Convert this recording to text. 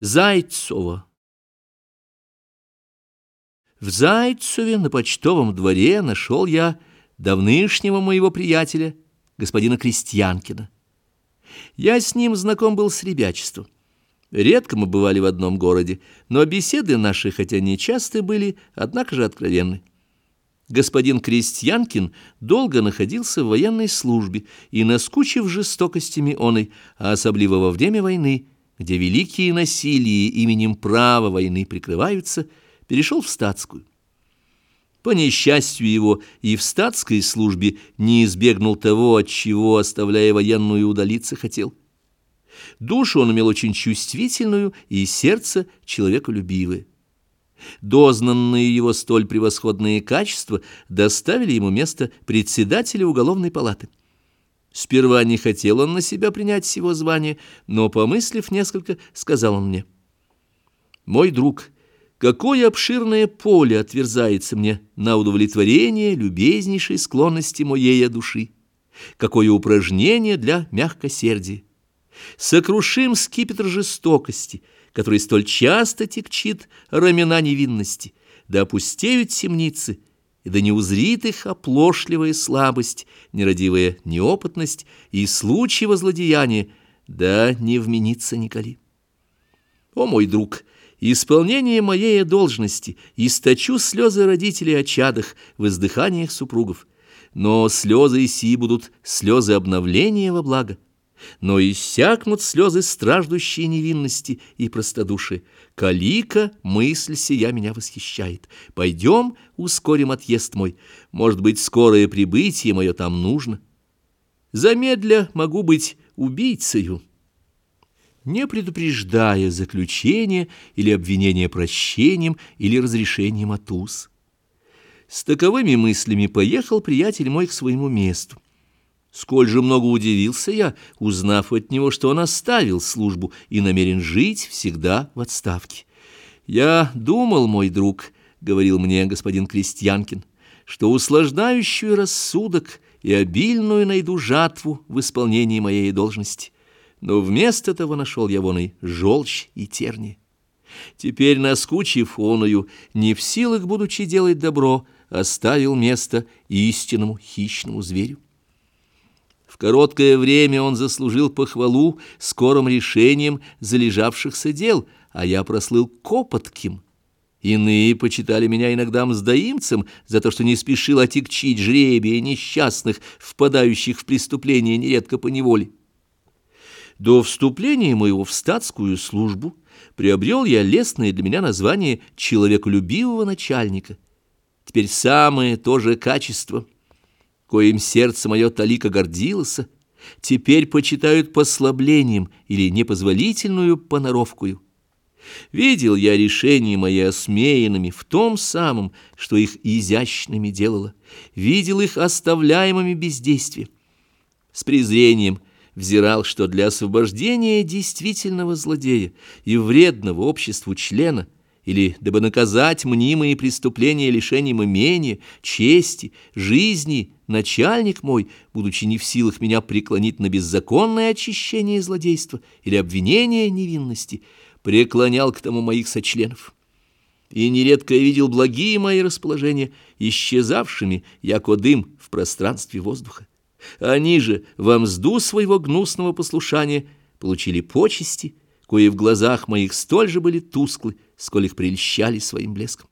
Зайцова В Зайцеве на почтовом дворе нашел я давнышнего моего приятеля, господина Крестьянкина. Я с ним знаком был с ребячеством. Редко мы бывали в одном городе, но беседы наши, хотя не часто были, однако же откровенны. Господин Крестьянкин долго находился в военной службе и, наскучив жестокостями оной, а особливо во время войны, где великие насилия именем права войны прикрываются, перешел в статскую. По несчастью его и в статской службе не избегнул того, от чего, оставляя военную, удалиться хотел. Душу он имел очень чувствительную и сердце человеколюбивое. Дознанные его столь превосходные качества доставили ему место председателя уголовной палаты. Сперва не хотел он на себя принять сего звания, но, помыслив несколько, сказал он мне, «Мой друг, какое обширное поле отверзается мне на удовлетворение любезнейшей склонности моей души, какое упражнение для мягкосердия. Сокрушим скипетр жестокости, который столь часто текчит рамена невинности, да опустеют темницы, и да не узрит их оплошливая слабость, нерадивая неопытность и случай возлодеяния, да не вменится Николи. О, мой друг, исполнение моей должности источу слезы родителей о чадах, в издыханиях супругов, но слезы сии будут слезы обновления во благо, но иссякнут слезы страждущей невинности и простодушия. Калика, мысль сия меня восхищает. Пойдем, ускорим отъезд мой. Может быть, скорое прибытие мое там нужно. Замедля могу быть убийцею. Не предупреждая заключения или обвинения прощением или разрешением от уз. С таковыми мыслями поехал приятель мой к своему месту. Сколь же много удивился я, узнав от него, что он оставил службу и намерен жить всегда в отставке. «Я думал, мой друг», — говорил мне господин Крестьянкин, «что услаждающую рассудок и обильную найду жатву в исполнении моей должности, но вместо того нашел я вон и желчь и терни. Теперь, наскучив оную, не в силах, будучи делать добро, оставил место истинному хищному зверю. В короткое время он заслужил похвалу скорым решением залежавшихся дел, а я прослыл копотким. Иные почитали меня иногда мздоимцем за то, что не спешил отягчить жребия несчастных, впадающих в преступление нередко по неволе. До вступления моего в статскую службу приобрел я лестное для меня название человеколюбивого начальника. Теперь самое то же качество — коим сердце мое талика гордилось, теперь почитают послаблением или непозволительную поноровкую. Видел я решения мои осмеянными в том самом, что их изящными делало, видел их оставляемыми бездействием. С презрением взирал, что для освобождения действительного злодея и вредного обществу члена – или дабы наказать мнимые преступления лишением имения, чести, жизни, начальник мой, будучи не в силах меня преклонить на беззаконное очищение злодейства или обвинение невинности, преклонял к тому моих сочленов. И нередко я видел благие мои расположения, исчезавшими, яко дым в пространстве воздуха. Они же, во мзду своего гнусного послушания, получили почести, кои в глазах моих столь же были тусклы, сколь их прельщали своим блеском.